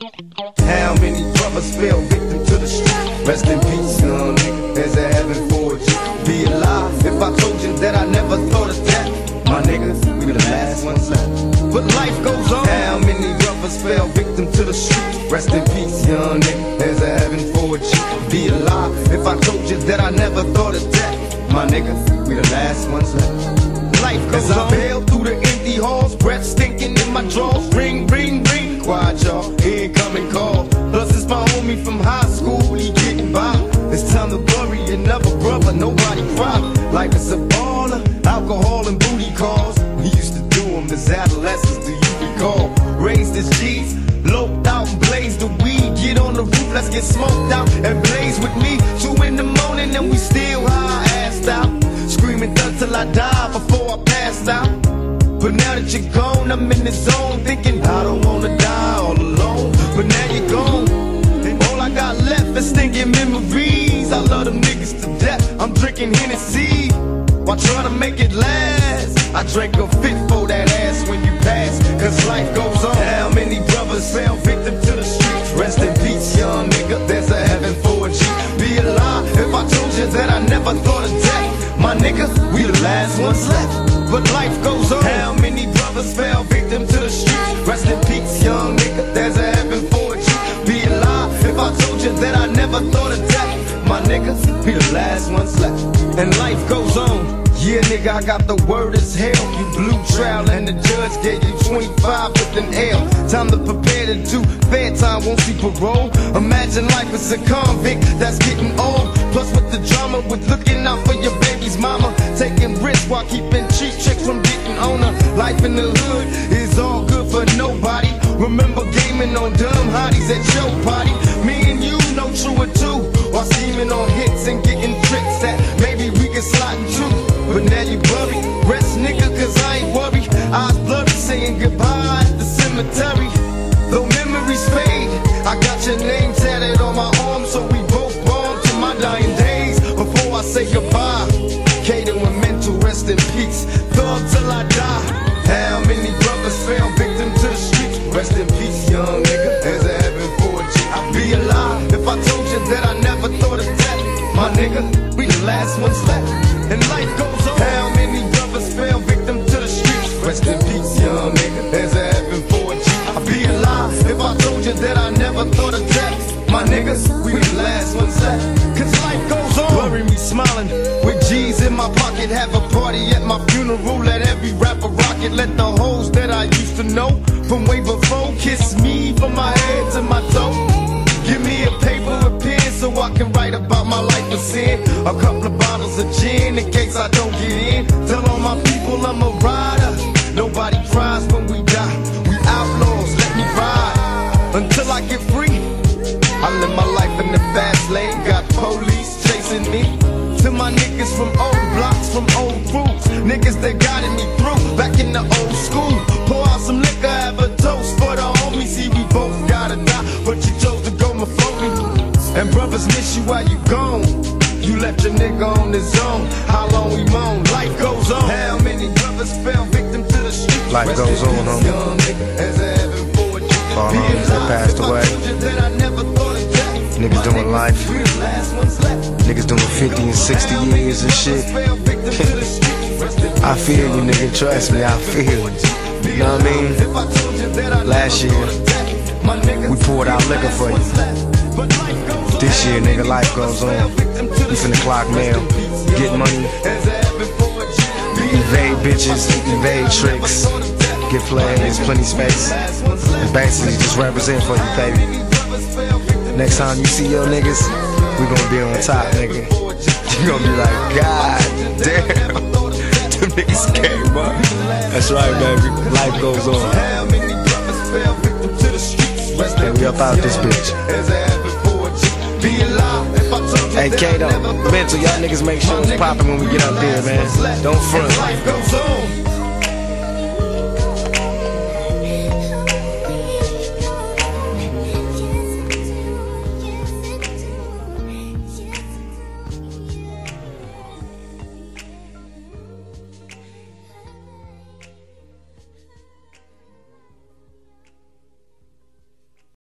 How many brothers fell victim to the street? Rest in peace, young nigga. There's a heaven for you. Be alive if I told you that I never thought of that. My niggas, we the last ones left. But life goes on. How many brothers fell victim to the street? Rest in peace, young nigga. There's a heaven for you. Be alive if I told you that I never thought of that. My niggas, we the last ones left. Life goes As I bail through the empty halls, breath stinking in my drawers. Ring, ring, ring. Quiet, from high school. He getting by. It's time to bury another brother. Nobody cry. Life is a baller. Alcohol and booty calls. We used to do them as adolescents. Do you recall? Raised as G's. Loped out and blazed the weed. Get on the roof, let's get smoked out and blaze with me. Two in the morning and we still high, assed out. Screaming thug till I die before I pass out. But now that you're gone, I'm in the zone thinking I don't wanna die stinking memories. I love them niggas to death. I'm drinking Hennessy while trying to make it last. I drank a fit for that ass when you pass, cause life goes on. How many brothers fell victim to the streets? Rest in peace, young nigga. There's a heaven for a G. Be a alive if I told you that I never thought of death. My nigga, we the last ones left. But life goes on. How many brothers fell never thought of death. My niggas, we the last ones left. And life goes on. Yeah, nigga, I got the word as hell. You blue trial and the judge gave you 25 with an L. Time to prepare to do fair time, won't see parole. Imagine life as a convict that's getting old. Plus with the drama, with looking out for your baby's mama. Taking risks while keeping cheap chicks from getting on her. Life in the hood is all good for nobody. Remember gaming on dumb hotties at your party. Me and you know true or two. While scheming on hits and getting tricks that maybe we can slide in truth. But now you worry. Rest nigga, cause I ain't worried. Eyes blurry saying goodbye at the cemetery. Though memories fade, I got your name tatted on my arm, so we both born to my dying days. Before I say goodbye, Kato and mental rest in peace. Thug till I die. How many brothers fell victim to the streets? Rest in peace, young nigga, we the last ones left. And life goes on. How many brothers fell victim to the streets? Rest in peace, young nigga. There's a heaven for a G. I'd be alive if I told you that I never thought of death. My niggas, we the last ones left. Cause life goes on. Bury me smiling with G's in my pocket. Have a party at my funeral. Let every rapper rock it. Let the hoes that I used to know from way before kiss me from my head to my toe. About my life of sin. A couple of bottles of gin in case I don't get in. Tell all my people I'm a rider. Nobody cries when we die. We outlaws, let me ride until I get free. I live my life in the fast lane. Got police chasing me. To my niggas from old blocks, from old crews. Niggas that guided me through back in the old school. Nigga on. How long we moan? Life goes on. How many brothers fell victim to the street? Life Rest goes on, homie. young nigga, as a heaven for you. All homies that passed away. told you that I never thought of death. Niggas doing life. we the last ones left. Niggas doing 50 and 60 years and shit. I feel you, nigga. Trust me, I feel you. You know what I mean? Last year, we poured out liquor for you. This year, nigga, life goes on. We finna clock mail, get money, evade bitches, evade tricks, get played, there's plenty space. And basically just represent for you, baby. Next time you see your niggas, we gonna be on top, nigga. You gonna be like, God damn, them niggas came up. That's right, baby. Life goes on. And we up out this bitch. Hey Kato, mental, y'all niggas make sure it's poppin' when we get up there, man. Don't front.